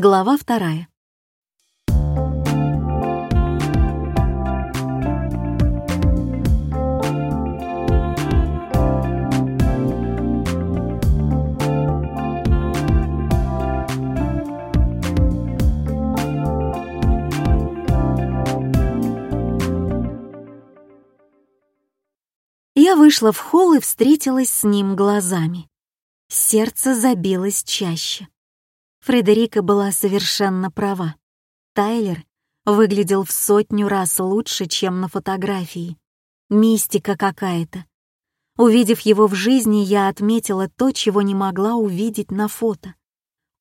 Глава вторая. Я вышла в холл и встретилась с ним глазами. Сердце забилось чаще. Фредерика была совершенно права. Тайлер выглядел в сотню раз лучше, чем на фотографии. Мистика какая-то. Увидев его в жизни, я отметила то, чего не могла увидеть на фото.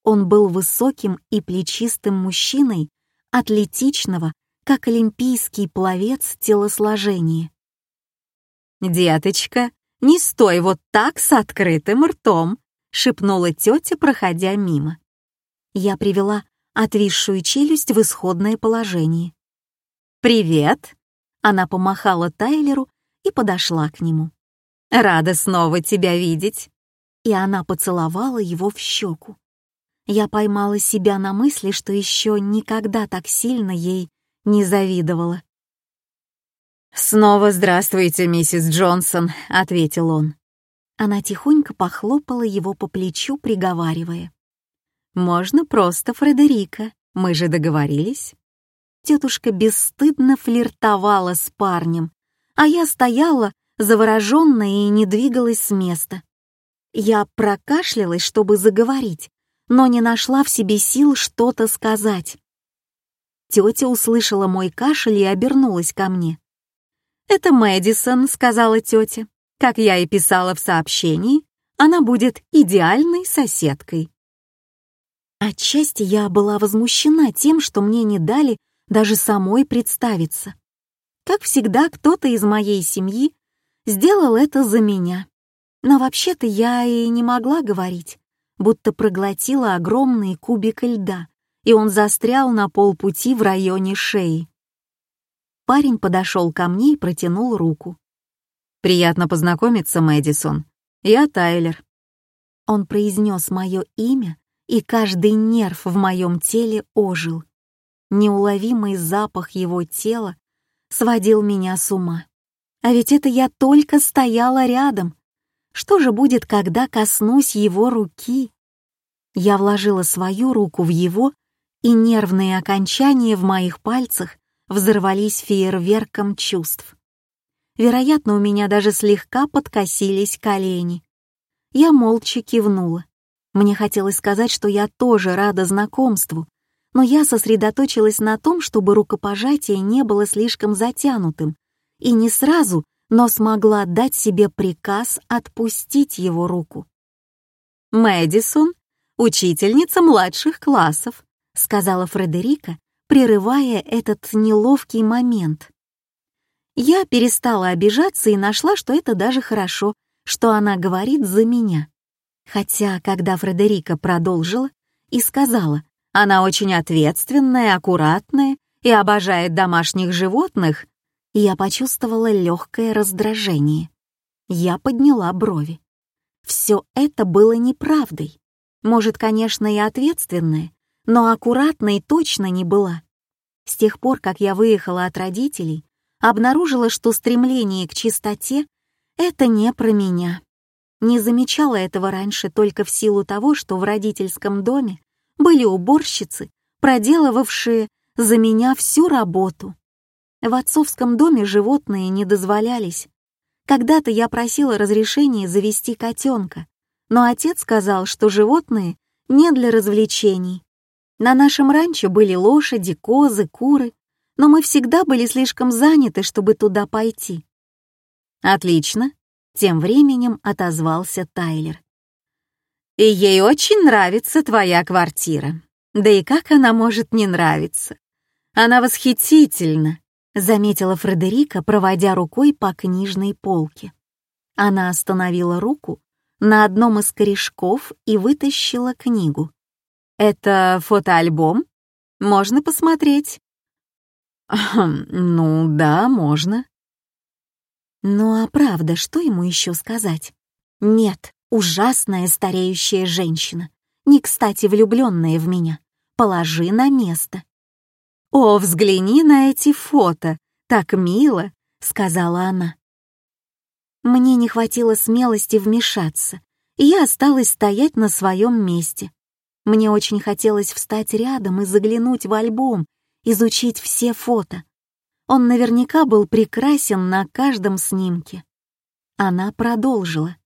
Он был высоким и плечистым мужчиной, атлетичного, как олимпийский пловец телосложения. «Деточка, не стой вот так с открытым ртом», — шепнула тетя, проходя мимо я привела отвисшую челюсть в исходное положение. «Привет!» — она помахала Тайлеру и подошла к нему. «Рада снова тебя видеть!» И она поцеловала его в щеку. Я поймала себя на мысли, что еще никогда так сильно ей не завидовала. «Снова здравствуйте, миссис Джонсон», — ответил он. Она тихонько похлопала его по плечу, приговаривая. Можно просто Фредерика, мы же договорились. Тетушка бесстыдно флиртовала с парнем, а я стояла, завороженная и не двигалась с места. Я прокашлялась, чтобы заговорить, но не нашла в себе сил что-то сказать. Тетя услышала мой кашель и обернулась ко мне. «Это Мэдисон», — сказала тетя. «Как я и писала в сообщении, она будет идеальной соседкой». Отчасти я была возмущена тем, что мне не дали даже самой представиться. Как всегда, кто-то из моей семьи сделал это за меня. Но вообще-то я и не могла говорить, будто проглотила огромный кубик льда, и он застрял на полпути в районе шеи. Парень подошел ко мне и протянул руку. «Приятно познакомиться, Мэдисон. Я Тайлер». Он произнес мое имя и каждый нерв в моем теле ожил. Неуловимый запах его тела сводил меня с ума. А ведь это я только стояла рядом. Что же будет, когда коснусь его руки? Я вложила свою руку в его, и нервные окончания в моих пальцах взорвались фейерверком чувств. Вероятно, у меня даже слегка подкосились колени. Я молча кивнула. Мне хотелось сказать, что я тоже рада знакомству, но я сосредоточилась на том, чтобы рукопожатие не было слишком затянутым, и не сразу, но смогла дать себе приказ отпустить его руку. «Мэдисон — учительница младших классов», — сказала Фредерика, прерывая этот неловкий момент. Я перестала обижаться и нашла, что это даже хорошо, что она говорит за меня. Хотя, когда Фредерика продолжила и сказала, она очень ответственная, аккуратная и обожает домашних животных, я почувствовала легкое раздражение. Я подняла брови. Все это было неправдой. Может, конечно, и ответственная, но аккуратной точно не была. С тех пор, как я выехала от родителей, обнаружила, что стремление к чистоте — это не про меня. Не замечала этого раньше только в силу того, что в родительском доме были уборщицы, проделывавшие за меня всю работу. В отцовском доме животные не дозволялись. Когда-то я просила разрешения завести котенка, но отец сказал, что животные не для развлечений. На нашем ранчо были лошади, козы, куры, но мы всегда были слишком заняты, чтобы туда пойти. «Отлично», тем временем отозвался Тайлер. «И ей очень нравится твоя квартира. Да и как она может не нравиться? Она восхитительна», — заметила Фредерика, проводя рукой по книжной полке. Она остановила руку на одном из корешков и вытащила книгу. «Это фотоальбом? Можно посмотреть?» «Ну да, можно», ну а правда, что ему еще сказать? Нет, ужасная стареющая женщина, не кстати влюбленная в меня, положи на место. «О, взгляни на эти фото! Так мило!» — сказала она. Мне не хватило смелости вмешаться, и я осталась стоять на своем месте. Мне очень хотелось встать рядом и заглянуть в альбом, изучить все фото. Он наверняка был прекрасен на каждом снимке. Она продолжила.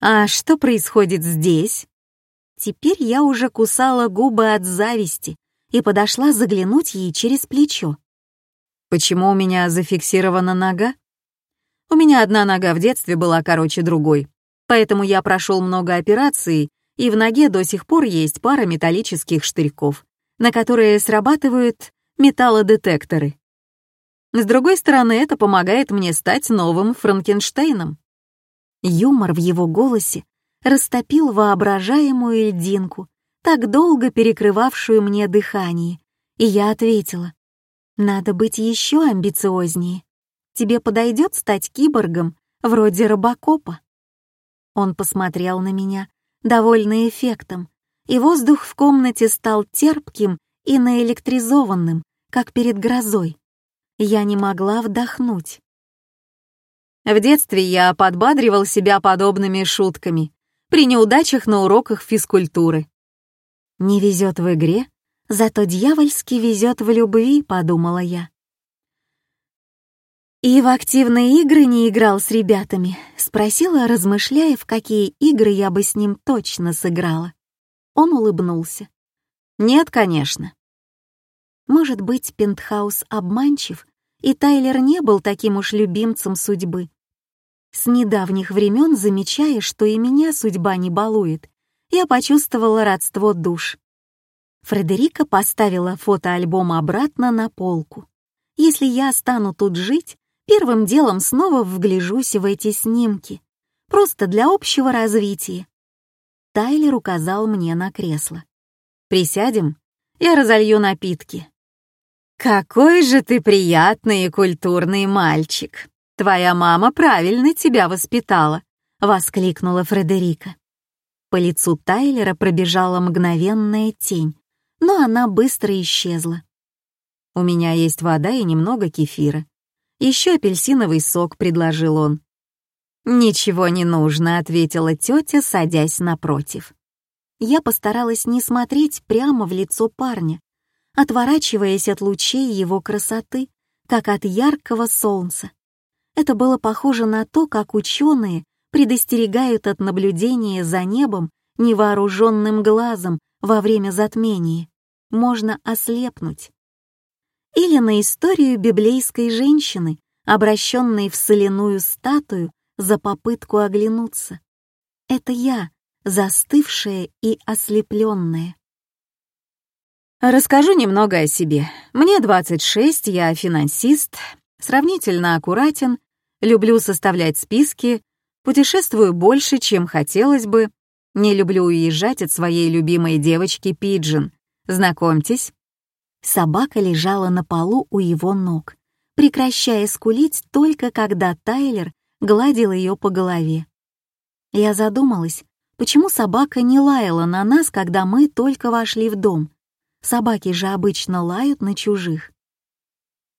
«А что происходит здесь?» Теперь я уже кусала губы от зависти и подошла заглянуть ей через плечо. «Почему у меня зафиксирована нога?» «У меня одна нога в детстве была короче другой, поэтому я прошел много операций, и в ноге до сих пор есть пара металлических штырьков, на которые срабатывают металлодетекторы. С другой стороны, это помогает мне стать новым Франкенштейном. Юмор в его голосе растопил воображаемую льдинку, так долго перекрывавшую мне дыхание, и я ответила, «Надо быть еще амбициознее. Тебе подойдет стать киборгом, вроде робокопа?» Он посмотрел на меня, довольный эффектом, и воздух в комнате стал терпким и наэлектризованным, как перед грозой. Я не могла вдохнуть. В детстве я подбадривал себя подобными шутками при неудачах на уроках физкультуры. «Не везет в игре, зато дьявольски везет в любви», — подумала я. «И в активные игры не играл с ребятами?» — спросила, размышляя, в какие игры я бы с ним точно сыграла. Он улыбнулся. «Нет, конечно. Может быть, пентхаус обманчив, и Тайлер не был таким уж любимцем судьбы. С недавних времен, замечая, что и меня судьба не балует, я почувствовала родство душ. Фредерика поставила фотоальбом обратно на полку. Если я стану тут жить, первым делом снова вгляжусь в эти снимки, просто для общего развития. Тайлер указал мне на кресло. «Присядем, я разолью напитки». «Какой же ты приятный и культурный мальчик! Твоя мама правильно тебя воспитала!» — воскликнула Фредерика. По лицу Тайлера пробежала мгновенная тень, но она быстро исчезла. «У меня есть вода и немного кефира. Еще апельсиновый сок», — предложил он. «Ничего не нужно», — ответила тетя, садясь напротив. Я постаралась не смотреть прямо в лицо парня, отворачиваясь от лучей его красоты, как от яркого солнца. Это было похоже на то, как ученые предостерегают от наблюдения за небом невооруженным глазом во время затмения. Можно ослепнуть. Или на историю библейской женщины, обращенной в соляную статую за попытку оглянуться. Это я, застывшая и ослепленная. Расскажу немного о себе. Мне 26, я финансист, сравнительно аккуратен, люблю составлять списки, путешествую больше, чем хотелось бы, не люблю уезжать от своей любимой девочки Пиджин. Знакомьтесь. Собака лежала на полу у его ног, прекращая скулить только когда Тайлер гладил ее по голове. Я задумалась, почему собака не лаяла на нас, когда мы только вошли в дом. Собаки же обычно лают на чужих.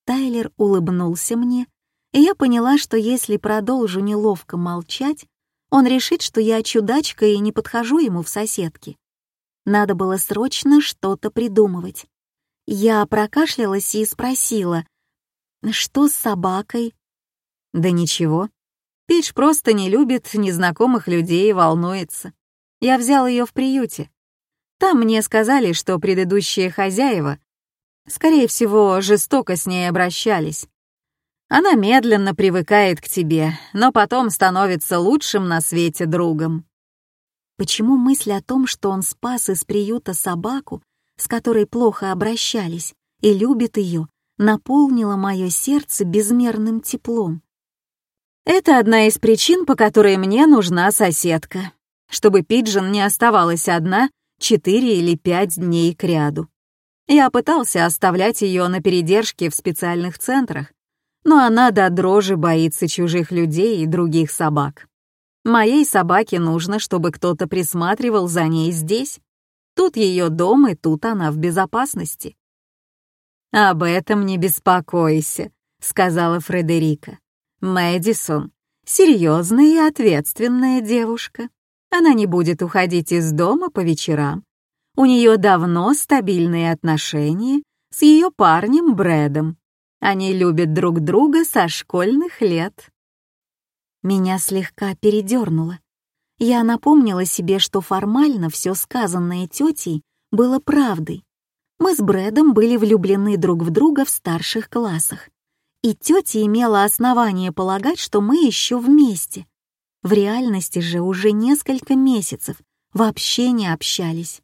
Тайлер улыбнулся мне, и я поняла, что если продолжу неловко молчать, он решит, что я чудачка и не подхожу ему в соседки. Надо было срочно что-то придумывать. Я прокашлялась и спросила, что с собакой? Да ничего. Пич просто не любит незнакомых людей и волнуется. Я взял ее в приюте. Там мне сказали, что предыдущие хозяева, скорее всего, жестоко с ней обращались. Она медленно привыкает к тебе, но потом становится лучшим на свете другом. Почему мысль о том, что он спас из приюта собаку, с которой плохо обращались, и любит ее, наполнила мое сердце безмерным теплом? Это одна из причин, по которой мне нужна соседка, чтобы Пиджин не оставалась одна четыре или пять дней к ряду. Я пытался оставлять ее на передержке в специальных центрах, но она до дрожи боится чужих людей и других собак. Моей собаке нужно, чтобы кто-то присматривал за ней здесь. Тут ее дом, и тут она в безопасности. «Об этом не беспокойся», — сказала Фредерика. «Мэдисон — серьезная и ответственная девушка. Она не будет уходить из дома по вечерам. У нее давно стабильные отношения с ее парнем Брэдом. Они любят друг друга со школьных лет. Меня слегка передернуло. Я напомнила себе, что формально все сказанное тетей было правдой. Мы с Брэдом были влюблены друг в друга в старших классах. И тетя имела основание полагать, что мы еще вместе. В реальности же уже несколько месяцев вообще не общались.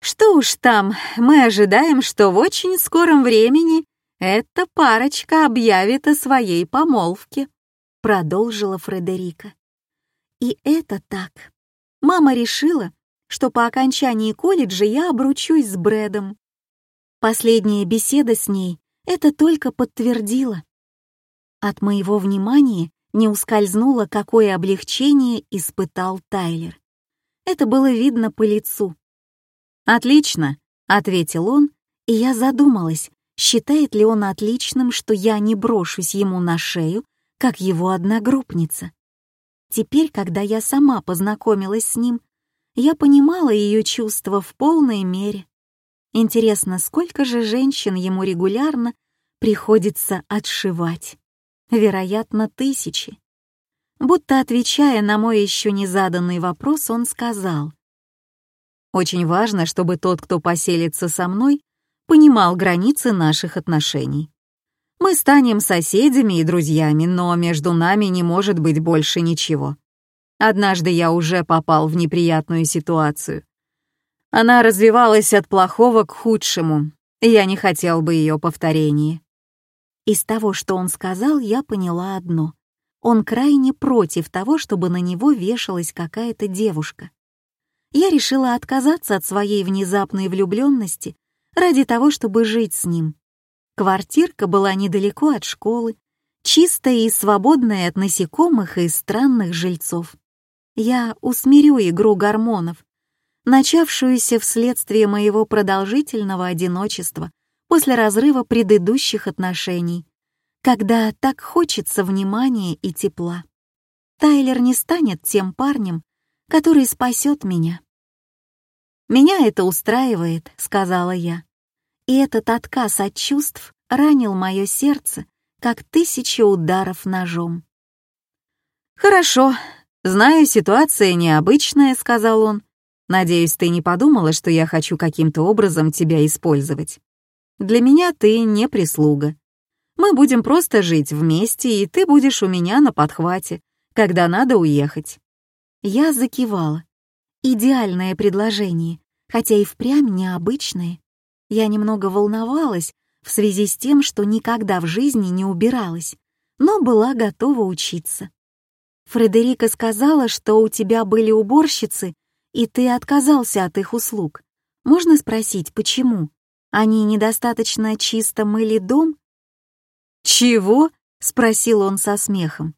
Что уж там, мы ожидаем, что в очень скором времени эта парочка объявит о своей помолвке, продолжила Фредерика. И это так. Мама решила, что по окончании колледжа я обручусь с Брэдом. Последняя беседа с ней это только подтвердила. От моего внимания не ускользнуло, какое облегчение испытал Тайлер. Это было видно по лицу. «Отлично», — ответил он, и я задумалась, считает ли он отличным, что я не брошусь ему на шею, как его одногруппница. Теперь, когда я сама познакомилась с ним, я понимала ее чувства в полной мере. Интересно, сколько же женщин ему регулярно приходится отшивать? Вероятно, тысячи. Будто отвечая на мой еще не заданный вопрос, он сказал, очень важно, чтобы тот, кто поселится со мной, понимал границы наших отношений. Мы станем соседями и друзьями, но между нами не может быть больше ничего. Однажды я уже попал в неприятную ситуацию. Она развивалась от плохого к худшему, и я не хотел бы ее повторения. Из того, что он сказал, я поняла одно. Он крайне против того, чтобы на него вешалась какая-то девушка я решила отказаться от своей внезапной влюбленности ради того, чтобы жить с ним. Квартирка была недалеко от школы, чистая и свободная от насекомых и странных жильцов. Я усмирю игру гормонов, начавшуюся вследствие моего продолжительного одиночества после разрыва предыдущих отношений, когда так хочется внимания и тепла. Тайлер не станет тем парнем, который спасет меня. «Меня это устраивает», — сказала я. И этот отказ от чувств ранил мое сердце, как тысяча ударов ножом. «Хорошо, знаю, ситуация необычная», — сказал он. «Надеюсь, ты не подумала, что я хочу каким-то образом тебя использовать. Для меня ты не прислуга. Мы будем просто жить вместе, и ты будешь у меня на подхвате, когда надо уехать. Я закивала. Идеальное предложение, хотя и впрямь необычное. Я немного волновалась в связи с тем, что никогда в жизни не убиралась, но была готова учиться. Фредерика сказала, что у тебя были уборщицы, и ты отказался от их услуг. Можно спросить, почему? Они недостаточно чисто мыли дом? «Чего?» — спросил он со смехом.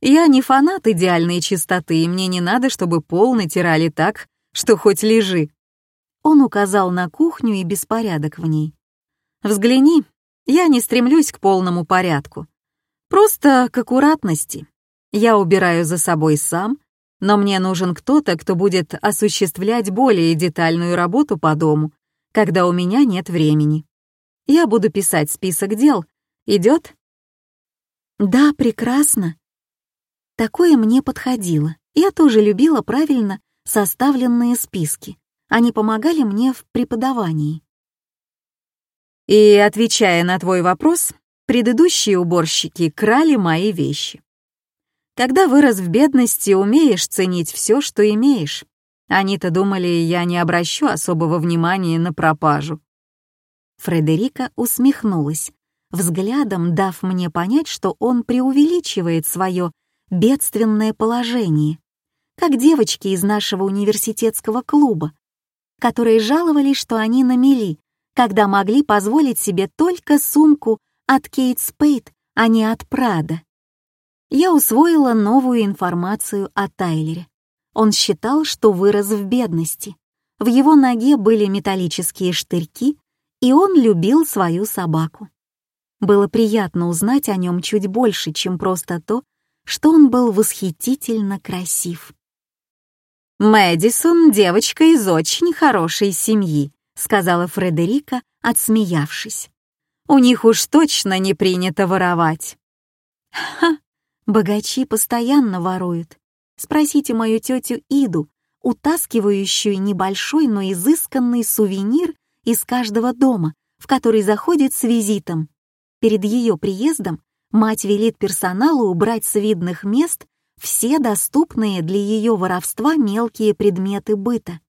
Я не фанат идеальной чистоты, и мне не надо, чтобы пол натирали так, что хоть лежи. Он указал на кухню и беспорядок в ней. Взгляни, я не стремлюсь к полному порядку. Просто к аккуратности. Я убираю за собой сам, но мне нужен кто-то, кто будет осуществлять более детальную работу по дому, когда у меня нет времени. Я буду писать список дел. Идет? Да, прекрасно. Такое мне подходило. Я тоже любила правильно составленные списки. Они помогали мне в преподавании. И, отвечая на твой вопрос, предыдущие уборщики крали мои вещи. Когда вырос в бедности, умеешь ценить все, что имеешь. Они-то думали, я не обращу особого внимания на пропажу. Фредерика усмехнулась, взглядом дав мне понять, что он преувеличивает свое бедственное положение, как девочки из нашего университетского клуба, которые жаловались, что они на мели, когда могли позволить себе только сумку от Кейт Спейд, а не от Прада. Я усвоила новую информацию о Тайлере. Он считал, что вырос в бедности, В его ноге были металлические штырьки, и он любил свою собаку. Было приятно узнать о нем чуть больше, чем просто то, что он был восхитительно красив. «Мэдисон — девочка из очень хорошей семьи», — сказала Фредерика, отсмеявшись. «У них уж точно не принято воровать». «Ха, богачи постоянно воруют. Спросите мою тетю Иду, утаскивающую небольшой, но изысканный сувенир из каждого дома, в который заходит с визитом. Перед ее приездом мать велит персоналу убрать с видных мест все доступные для ее воровства мелкие предметы быта.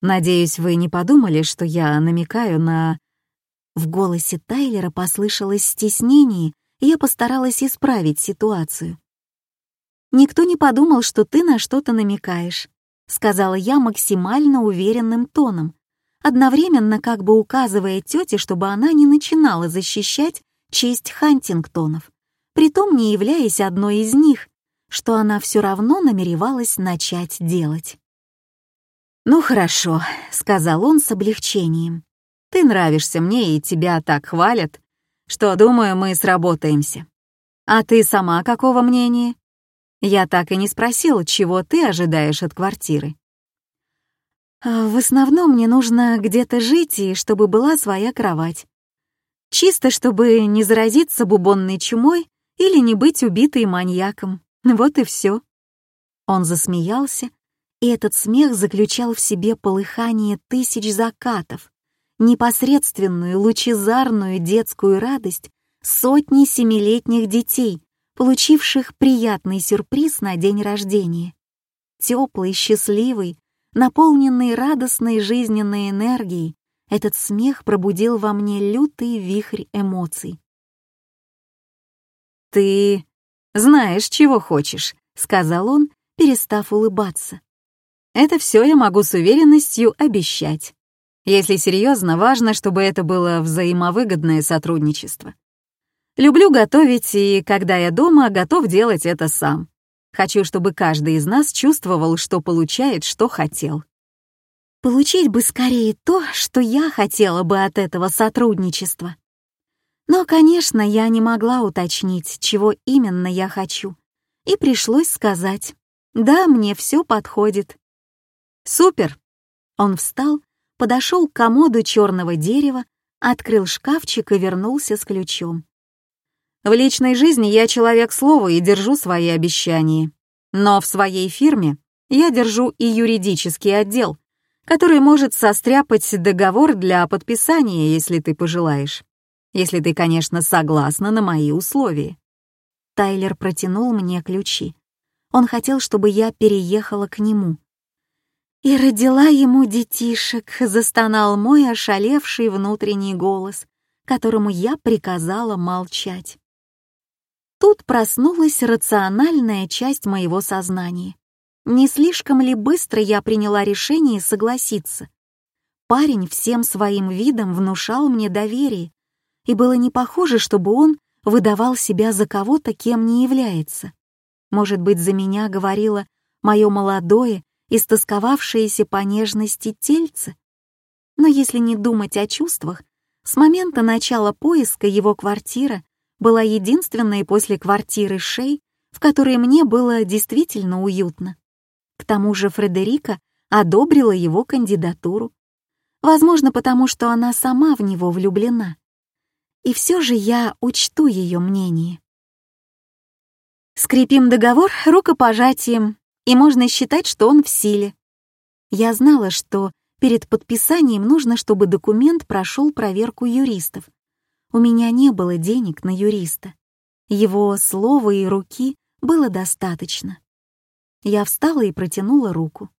«Надеюсь, вы не подумали, что я намекаю на...» В голосе Тайлера послышалось стеснение, и я постаралась исправить ситуацию. «Никто не подумал, что ты на что-то намекаешь», — сказала я максимально уверенным тоном, одновременно как бы указывая тете, чтобы она не начинала защищать честь Хантингтонов, притом не являясь одной из них, что она все равно намеревалась начать делать. «Ну хорошо», — сказал он с облегчением. «Ты нравишься мне, и тебя так хвалят, что, думаю, мы сработаемся. А ты сама какого мнения?» Я так и не спросил, чего ты ожидаешь от квартиры. А, в основном мне нужно где-то жить и чтобы была своя кровать. Чисто, чтобы не заразиться бубонной чумой или не быть убитой маньяком. Вот и все. Он засмеялся, и этот смех заключал в себе полыхание тысяч закатов, непосредственную лучезарную детскую радость сотни семилетних детей, получивших приятный сюрприз на день рождения. Теплый, счастливый, наполненный радостной жизненной энергией, этот смех пробудил во мне лютый вихрь эмоций. «Ты знаешь, чего хочешь», — сказал он, перестав улыбаться. «Это все я могу с уверенностью обещать. Если серьезно, важно, чтобы это было взаимовыгодное сотрудничество. Люблю готовить, и когда я дома, готов делать это сам. Хочу, чтобы каждый из нас чувствовал, что получает, что хотел. Получить бы скорее то, что я хотела бы от этого сотрудничества. Но, конечно, я не могла уточнить, чего именно я хочу, и пришлось сказать, да, мне все подходит. Супер! Он встал, подошел к комоду черного дерева, открыл шкафчик и вернулся с ключом. В личной жизни я человек слова и держу свои обещания. Но в своей фирме я держу и юридический отдел, который может состряпать договор для подписания, если ты пожелаешь. Если ты, конечно, согласна на мои условия. Тайлер протянул мне ключи. Он хотел, чтобы я переехала к нему. И родила ему детишек, застонал мой ошалевший внутренний голос, которому я приказала молчать. Тут проснулась рациональная часть моего сознания. Не слишком ли быстро я приняла решение согласиться? Парень всем своим видом внушал мне доверие, и было не похоже, чтобы он выдавал себя за кого-то, кем не является. Может быть, за меня говорило мое молодое, истосковавшееся по нежности тельце? Но если не думать о чувствах, с момента начала поиска его квартира была единственной после квартиры Шей, в которой мне было действительно уютно. К тому же Фредерика одобрила его кандидатуру. Возможно, потому что она сама в него влюблена. И все же я учту ее мнение. Скрепим договор рукопожатием, и можно считать, что он в силе. Я знала, что перед подписанием нужно, чтобы документ прошел проверку юристов, у меня не было денег на юриста. Его слова и руки было достаточно. Я встала и протянула руку.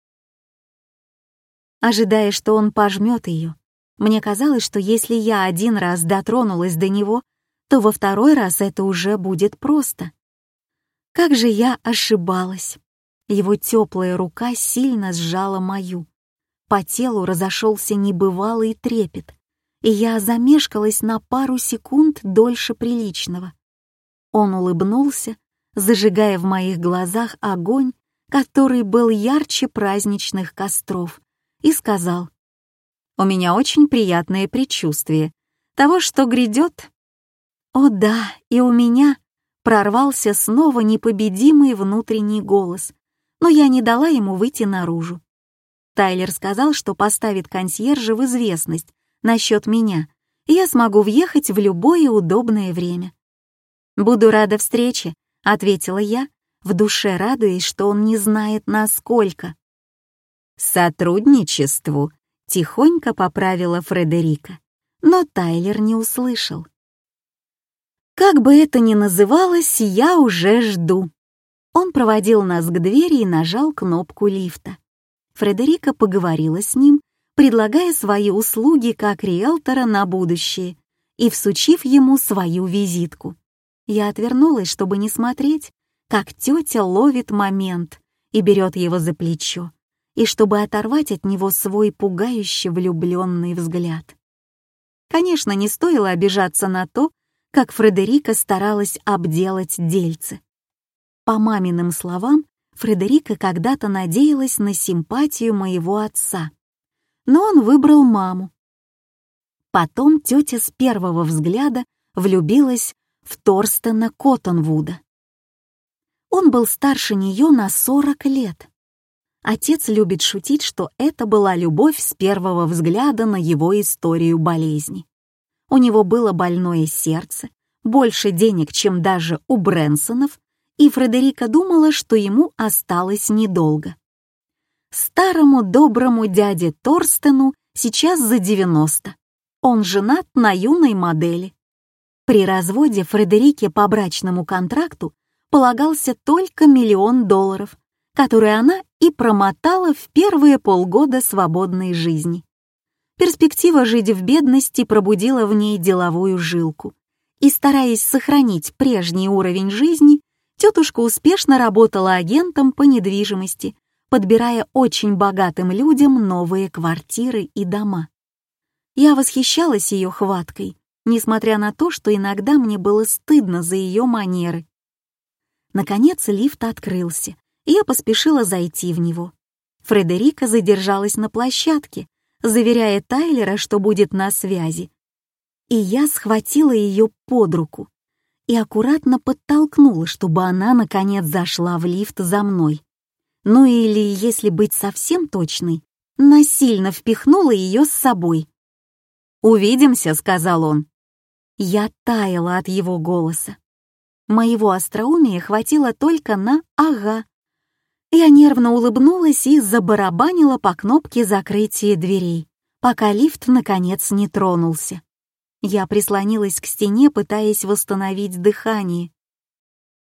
Ожидая, что он пожмет ее, мне казалось, что если я один раз дотронулась до него, то во второй раз это уже будет просто. Как же я ошибалась. Его теплая рука сильно сжала мою. По телу разошелся небывалый трепет и я замешкалась на пару секунд дольше приличного. Он улыбнулся, зажигая в моих глазах огонь, который был ярче праздничных костров, и сказал, «У меня очень приятное предчувствие того, что грядет». О да, и у меня прорвался снова непобедимый внутренний голос, но я не дала ему выйти наружу. Тайлер сказал, что поставит консьержа в известность насчет меня, я смогу въехать в любое удобное время. «Буду рада встрече», — ответила я, в душе радуясь, что он не знает, насколько. «Сотрудничеству», — тихонько поправила Фредерика, но Тайлер не услышал. Как бы это ни называлось, я уже жду. Он проводил нас к двери и нажал кнопку лифта. Фредерика поговорила с ним, предлагая свои услуги как риэлтора на будущее и всучив ему свою визитку. Я отвернулась, чтобы не смотреть, как тетя ловит момент и берет его за плечо, и чтобы оторвать от него свой пугающе влюбленный взгляд. Конечно, не стоило обижаться на то, как Фредерика старалась обделать дельцы. По маминым словам, Фредерика когда-то надеялась на симпатию моего отца, но он выбрал маму. Потом тетя с первого взгляда влюбилась в Торстена Коттонвуда. Он был старше нее на 40 лет. Отец любит шутить, что это была любовь с первого взгляда на его историю болезни. У него было больное сердце, больше денег, чем даже у Брэнсонов, и Фредерика думала, что ему осталось недолго. Старому доброму дяде Торстену сейчас за 90. Он женат на юной модели. При разводе Фредерике по брачному контракту полагался только миллион долларов, который она и промотала в первые полгода свободной жизни. Перспектива жить в бедности пробудила в ней деловую жилку. И стараясь сохранить прежний уровень жизни, тетушка успешно работала агентом по недвижимости, подбирая очень богатым людям новые квартиры и дома. Я восхищалась ее хваткой, несмотря на то, что иногда мне было стыдно за ее манеры. Наконец лифт открылся, и я поспешила зайти в него. Фредерика задержалась на площадке, заверяя Тайлера, что будет на связи. И я схватила ее под руку и аккуратно подтолкнула, чтобы она, наконец, зашла в лифт за мной. Ну или, если быть совсем точной, насильно впихнула ее с собой. «Увидимся», — сказал он. Я таяла от его голоса. Моего остроумия хватило только на «ага». Я нервно улыбнулась и забарабанила по кнопке закрытия дверей, пока лифт, наконец, не тронулся. Я прислонилась к стене, пытаясь восстановить дыхание.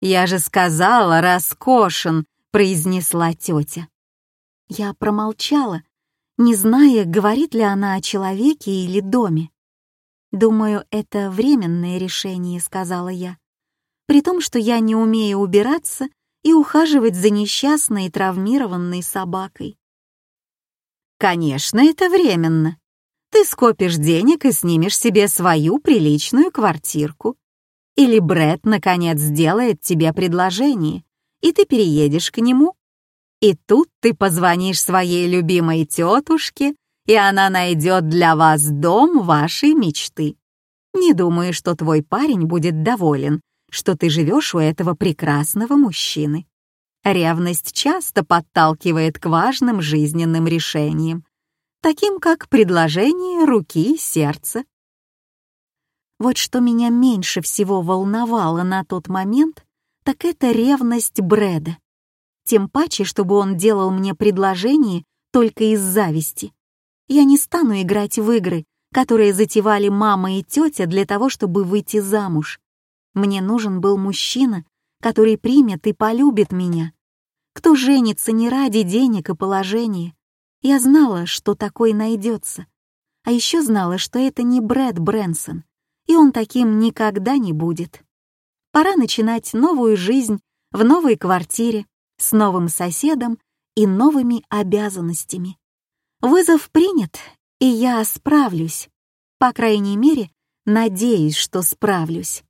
«Я же сказала, роскошен!» — произнесла тетя. Я промолчала, не зная, говорит ли она о человеке или доме. «Думаю, это временное решение», — сказала я. «При том, что я не умею убираться и ухаживать за несчастной и травмированной собакой». «Конечно, это временно. Ты скопишь денег и снимешь себе свою приличную квартирку. Или Бред наконец сделает тебе предложение, и ты переедешь к нему. И тут ты позвонишь своей любимой тетушке и она найдет для вас дом вашей мечты. Не думаю, что твой парень будет доволен, что ты живешь у этого прекрасного мужчины. Ревность часто подталкивает к важным жизненным решениям, таким как предложение руки и сердца. Вот что меня меньше всего волновало на тот момент, так это ревность Брэда. Тем паче, чтобы он делал мне предложение только из зависти. Я не стану играть в игры, которые затевали мама и тетя для того, чтобы выйти замуж. Мне нужен был мужчина, который примет и полюбит меня. Кто женится не ради денег и положения. Я знала, что такой найдется. А еще знала, что это не Брэд Брэнсон, и он таким никогда не будет. Пора начинать новую жизнь в новой квартире, с новым соседом и новыми обязанностями. Вызов принят, и я справлюсь. По крайней мере, надеюсь, что справлюсь.